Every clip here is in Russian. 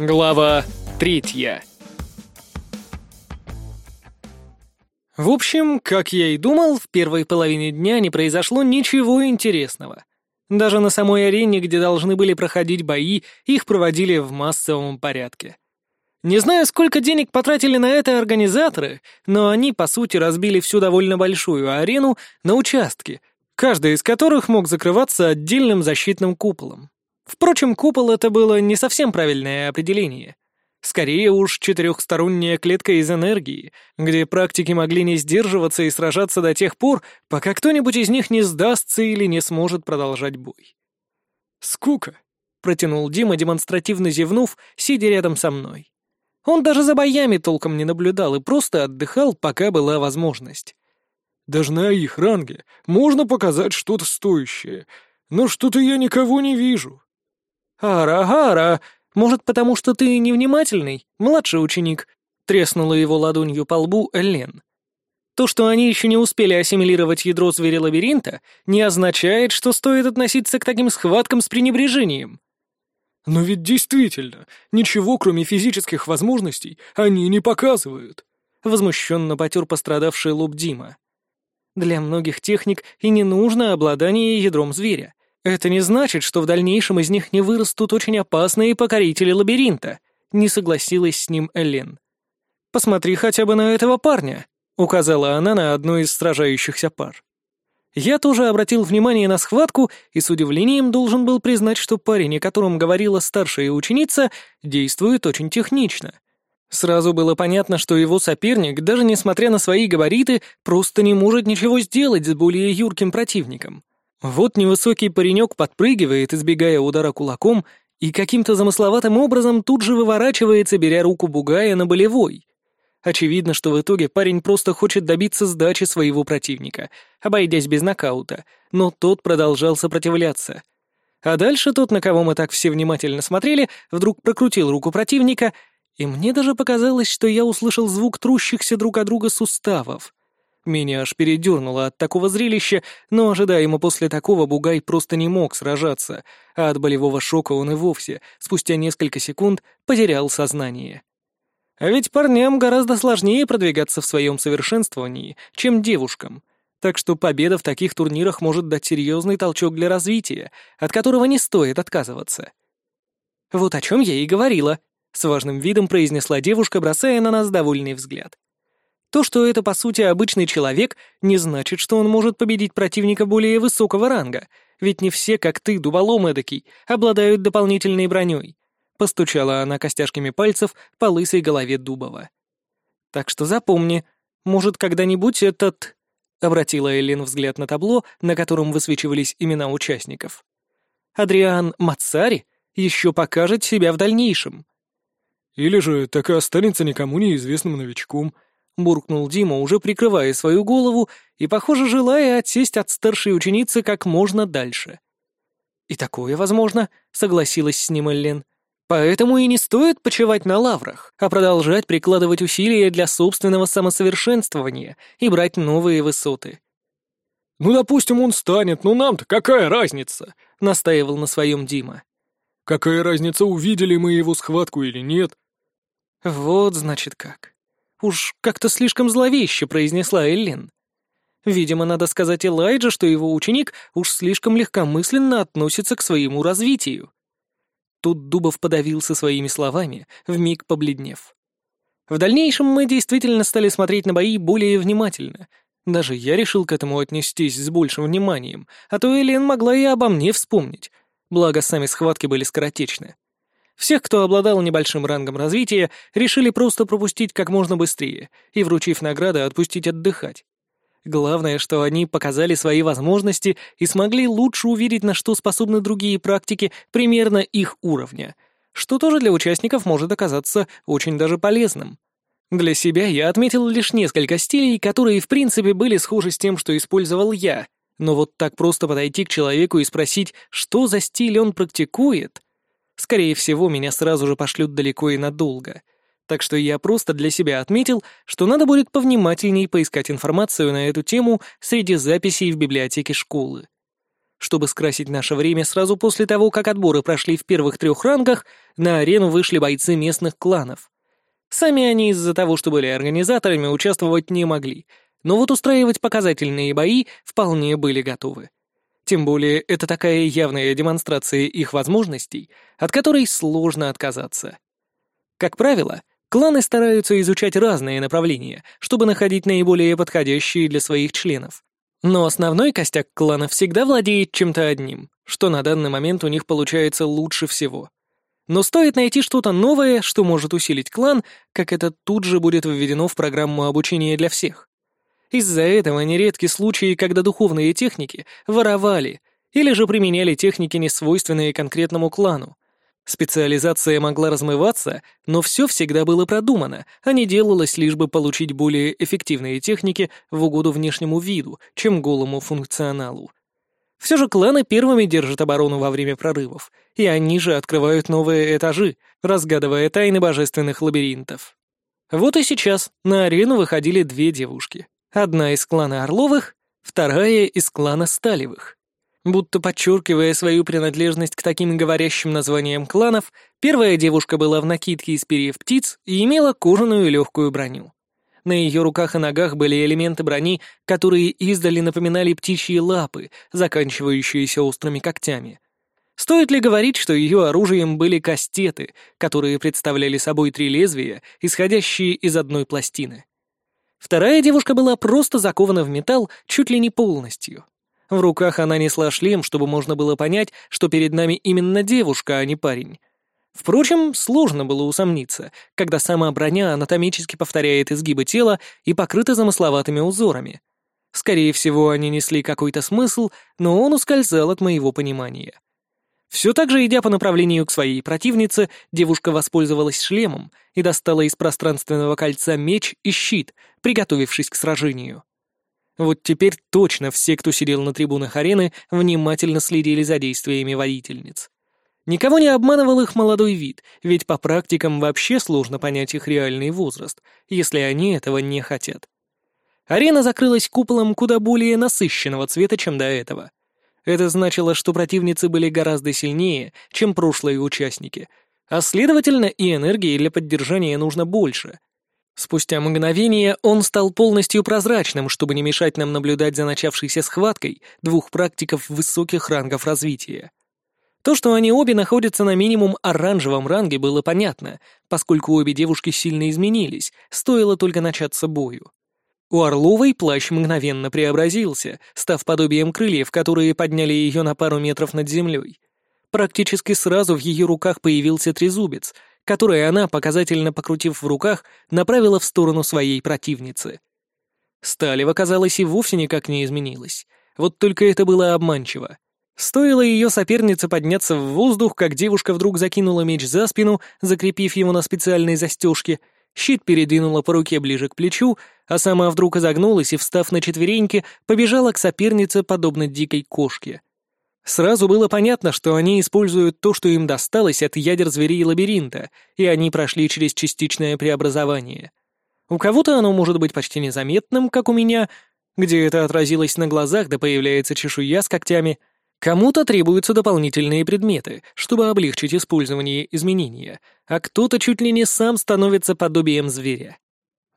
Глава третья. В общем, как я и думал, в первой половине дня не произошло ничего интересного. Даже на самой арене, где должны были проходить бои, их проводили в массовом порядке. Не знаю, сколько денег потратили на это организаторы, но они, по сути, разбили всю довольно большую арену на участки, каждый из которых мог закрываться отдельным защитным куполом. Впрочем, купол — это было не совсем правильное определение. Скорее уж четырехсторонняя клетка из энергии, где практики могли не сдерживаться и сражаться до тех пор, пока кто-нибудь из них не сдастся или не сможет продолжать бой. «Скука», — протянул Дима, демонстративно зевнув, сидя рядом со мной. Он даже за боями толком не наблюдал и просто отдыхал, пока была возможность. «Даже на их ранге можно показать что-то стоящее, но что-то я никого не вижу». «Ара-ара, может, потому что ты невнимательный, младший ученик?» — треснула его ладонью по лбу Эллен. То, что они еще не успели ассимилировать ядро зверя-лабиринта, не означает, что стоит относиться к таким схваткам с пренебрежением. Но ведь действительно, ничего, кроме физических возможностей, они не показывают. Возмущенно потер пострадавший лоб Дима. Для многих техник и не нужно обладание ядром зверя. Это не значит, что в дальнейшем из них не вырастут очень опасные покорители лабиринта, не согласилась с ним Эллен. Посмотри хотя бы на этого парня, указала она на одну из сражающихся пар. Я тоже обратил внимание на схватку и с удивлением должен был признать, что парень, о котором говорила старшая ученица, действует очень технично. Сразу было понятно, что его соперник, даже несмотря на свои габариты, просто не может ничего сделать с более юрким противником. Вот невысокий паренек подпрыгивает, избегая удара кулаком, и каким-то замысловатым образом тут же выворачивается, беря руку Бугая на болевой. Очевидно, что в итоге парень просто хочет добиться сдачи своего противника, обойдясь без нокаута, но тот продолжал сопротивляться. А дальше тот, на кого мы так все внимательно смотрели, вдруг прокрутил руку противника, и мне даже показалось, что я услышал звук трущихся друг от друга суставов. Меня аж передернуло от такого зрелища, но ожидаемо после такого Бугай просто не мог сражаться, а от болевого шока он и вовсе, спустя несколько секунд, потерял сознание. А ведь парням гораздо сложнее продвигаться в своем совершенствовании, чем девушкам, так что победа в таких турнирах может дать серьезный толчок для развития, от которого не стоит отказываться. «Вот о чем я и говорила», — с важным видом произнесла девушка, бросая на нас довольный взгляд. То, что это, по сути, обычный человек, не значит, что он может победить противника более высокого ранга, ведь не все, как ты, дуболом эдакий, обладают дополнительной броней. Постучала она костяшками пальцев по лысой голове Дубова. Так что запомни, может, когда-нибудь этот... Обратила Эллен взгляд на табло, на котором высвечивались имена участников. Адриан Мацари еще покажет себя в дальнейшем. Или же так и останется никому неизвестным новичком —— буркнул Дима, уже прикрывая свою голову и, похоже, желая отсесть от старшей ученицы как можно дальше. «И такое возможно», — согласилась с ним Эллен. «Поэтому и не стоит почивать на лаврах, а продолжать прикладывать усилия для собственного самосовершенствования и брать новые высоты». «Ну, допустим, он станет, но нам-то какая разница?» — настаивал на своем Дима. «Какая разница, увидели мы его схватку или нет?» «Вот, значит, как. Уж как-то слишком зловеще произнесла Эллен. Видимо, надо сказать Элайджа, что его ученик уж слишком легкомысленно относится к своему развитию. Тут Дубов подавился своими словами, вмиг побледнев. В дальнейшем мы действительно стали смотреть на бои более внимательно. Даже я решил к этому отнестись с большим вниманием, а то Элен могла и обо мне вспомнить. Благо, сами схватки были скоротечны. Всех, кто обладал небольшим рангом развития, решили просто пропустить как можно быстрее и, вручив награды, отпустить отдыхать. Главное, что они показали свои возможности и смогли лучше увидеть, на что способны другие практики примерно их уровня, что тоже для участников может оказаться очень даже полезным. Для себя я отметил лишь несколько стилей, которые в принципе были схожи с тем, что использовал я, но вот так просто подойти к человеку и спросить, что за стиль он практикует — Скорее всего, меня сразу же пошлют далеко и надолго. Так что я просто для себя отметил, что надо будет повнимательнее поискать информацию на эту тему среди записей в библиотеке школы. Чтобы скрасить наше время, сразу после того, как отборы прошли в первых трех рангах, на арену вышли бойцы местных кланов. Сами они из-за того, что были организаторами, участвовать не могли, но вот устраивать показательные бои вполне были готовы. Тем более, это такая явная демонстрация их возможностей, от которой сложно отказаться. Как правило, кланы стараются изучать разные направления, чтобы находить наиболее подходящие для своих членов. Но основной костяк клана всегда владеет чем-то одним, что на данный момент у них получается лучше всего. Но стоит найти что-то новое, что может усилить клан, как это тут же будет введено в программу обучения для всех. Из-за этого нередки случаи, когда духовные техники воровали или же применяли техники, несвойственные конкретному клану. Специализация могла размываться, но все всегда было продумано, а не делалось лишь бы получить более эффективные техники в угоду внешнему виду, чем голому функционалу. Все же кланы первыми держат оборону во время прорывов, и они же открывают новые этажи, разгадывая тайны божественных лабиринтов. Вот и сейчас на арену выходили две девушки. Одна из клана Орловых, вторая из клана Сталевых. Будто подчеркивая свою принадлежность к таким говорящим названиям кланов, первая девушка была в накидке из перьев птиц и имела кожаную легкую броню. На ее руках и ногах были элементы брони, которые издали напоминали птичьи лапы, заканчивающиеся острыми когтями. Стоит ли говорить, что ее оружием были кастеты, которые представляли собой три лезвия, исходящие из одной пластины? Вторая девушка была просто закована в металл чуть ли не полностью. В руках она несла шлем, чтобы можно было понять, что перед нами именно девушка, а не парень. Впрочем, сложно было усомниться, когда сама броня анатомически повторяет изгибы тела и покрыта замысловатыми узорами. Скорее всего, они несли какой-то смысл, но он ускользал от моего понимания. Все так же, идя по направлению к своей противнице, девушка воспользовалась шлемом и достала из пространственного кольца меч и щит, приготовившись к сражению. Вот теперь точно все, кто сидел на трибунах арены, внимательно следили за действиями водительниц. Никого не обманывал их молодой вид, ведь по практикам вообще сложно понять их реальный возраст, если они этого не хотят. Арена закрылась куполом куда более насыщенного цвета, чем до этого. Это значило, что противницы были гораздо сильнее, чем прошлые участники, а следовательно и энергии для поддержания нужно больше — Спустя мгновение он стал полностью прозрачным, чтобы не мешать нам наблюдать за начавшейся схваткой двух практиков высоких рангов развития. То, что они обе находятся на минимум оранжевом ранге, было понятно, поскольку обе девушки сильно изменились, стоило только начаться бою. У Орловой плащ мгновенно преобразился, став подобием крыльев, которые подняли ее на пару метров над землей. Практически сразу в ее руках появился трезубец, которое она, показательно покрутив в руках, направила в сторону своей противницы. Сталева, казалось, и вовсе никак не изменилась. Вот только это было обманчиво. Стоило ее сопернице подняться в воздух, как девушка вдруг закинула меч за спину, закрепив его на специальной застежке, щит передвинула по руке ближе к плечу, а сама вдруг изогнулась и, встав на четвереньки, побежала к сопернице, подобно дикой кошке. Сразу было понятно, что они используют то, что им досталось от ядер зверей лабиринта, и они прошли через частичное преобразование. У кого-то оно может быть почти незаметным, как у меня, где это отразилось на глазах, да появляется чешуя с когтями. Кому-то требуются дополнительные предметы, чтобы облегчить использование изменения, а кто-то чуть ли не сам становится подобием зверя.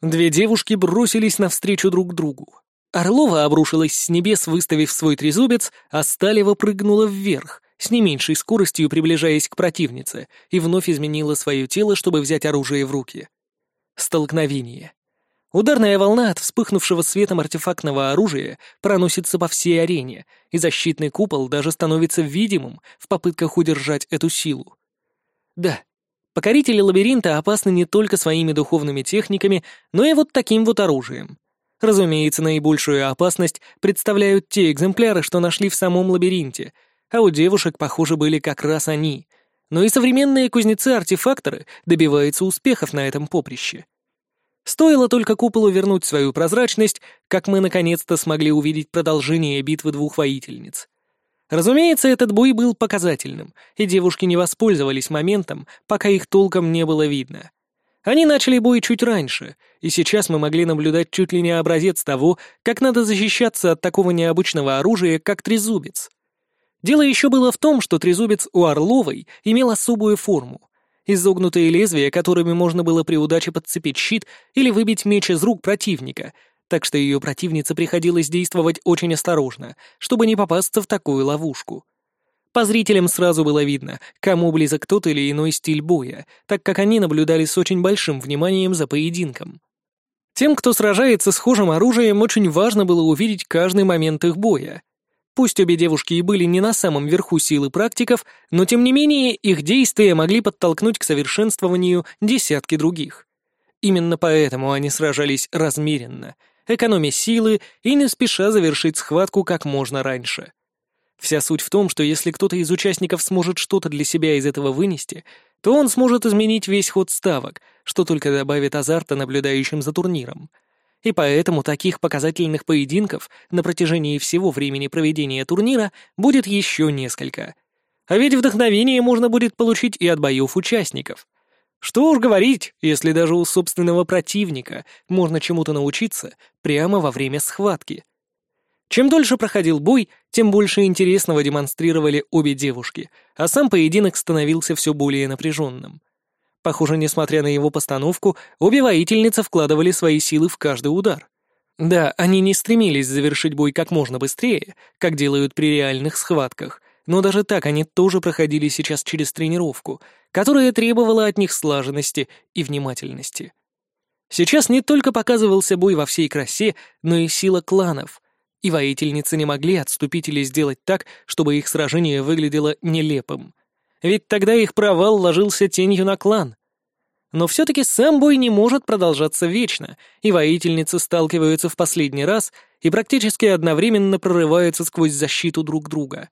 Две девушки бросились навстречу друг другу. Орлова обрушилась с небес, выставив свой трезубец, а Сталева прыгнула вверх, с не меньшей скоростью приближаясь к противнице, и вновь изменила свое тело, чтобы взять оружие в руки. Столкновение. Ударная волна от вспыхнувшего светом артефактного оружия проносится по всей арене, и защитный купол даже становится видимым в попытках удержать эту силу. Да, покорители лабиринта опасны не только своими духовными техниками, но и вот таким вот оружием. Разумеется, наибольшую опасность представляют те экземпляры, что нашли в самом лабиринте, а у девушек, похоже, были как раз они. Но и современные кузнецы-артефакторы добиваются успехов на этом поприще. Стоило только куполу вернуть свою прозрачность, как мы наконец-то смогли увидеть продолжение битвы двух воительниц. Разумеется, этот бой был показательным, и девушки не воспользовались моментом, пока их толком не было видно — они начали бой чуть раньше, и сейчас мы могли наблюдать чуть ли не образец того, как надо защищаться от такого необычного оружия, как трезубец. Дело еще было в том, что трезубец у Орловой имел особую форму. Изогнутые лезвия, которыми можно было при удаче подцепить щит или выбить меч из рук противника, так что ее противнице приходилось действовать очень осторожно, чтобы не попасться в такую ловушку. По зрителям сразу было видно, кому близок тот или иной стиль боя, так как они наблюдали с очень большим вниманием за поединком. Тем, кто сражается схожим оружием, очень важно было увидеть каждый момент их боя. Пусть обе девушки и были не на самом верху силы практиков, но тем не менее их действия могли подтолкнуть к совершенствованию десятки других. Именно поэтому они сражались размеренно, экономя силы и не спеша завершить схватку как можно раньше. Вся суть в том, что если кто-то из участников сможет что-то для себя из этого вынести, то он сможет изменить весь ход ставок, что только добавит азарта наблюдающим за турниром. И поэтому таких показательных поединков на протяжении всего времени проведения турнира будет еще несколько. А ведь вдохновение можно будет получить и от боев участников. Что уж говорить, если даже у собственного противника можно чему-то научиться прямо во время схватки — чем дольше проходил бой, тем больше интересного демонстрировали обе девушки, а сам поединок становился все более напряженным. Похоже, несмотря на его постановку, обе воительницы вкладывали свои силы в каждый удар. Да, они не стремились завершить бой как можно быстрее, как делают при реальных схватках, но даже так они тоже проходили сейчас через тренировку, которая требовала от них слаженности и внимательности. Сейчас не только показывался бой во всей красе, но и сила кланов, и воительницы не могли отступить или сделать так, чтобы их сражение выглядело нелепым. Ведь тогда их провал ложился тенью на клан. Но все-таки сам бой не может продолжаться вечно, и воительницы сталкиваются в последний раз и практически одновременно прорываются сквозь защиту друг друга.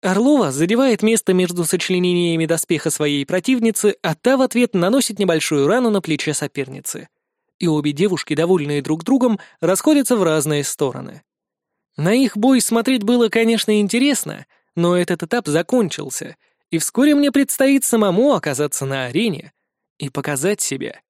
Орлова задевает место между сочленениями доспеха своей противницы, а та в ответ наносит небольшую рану на плече соперницы. И обе девушки, довольные друг другом, расходятся в разные стороны. На их бой смотреть было, конечно, интересно, но этот этап закончился, и вскоре мне предстоит самому оказаться на арене и показать себя.